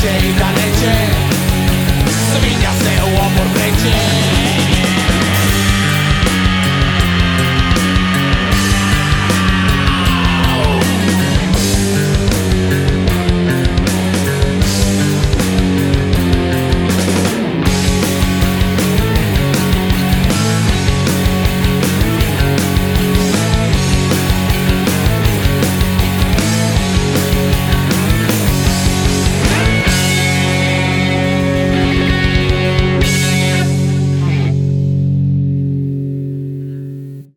leche y la.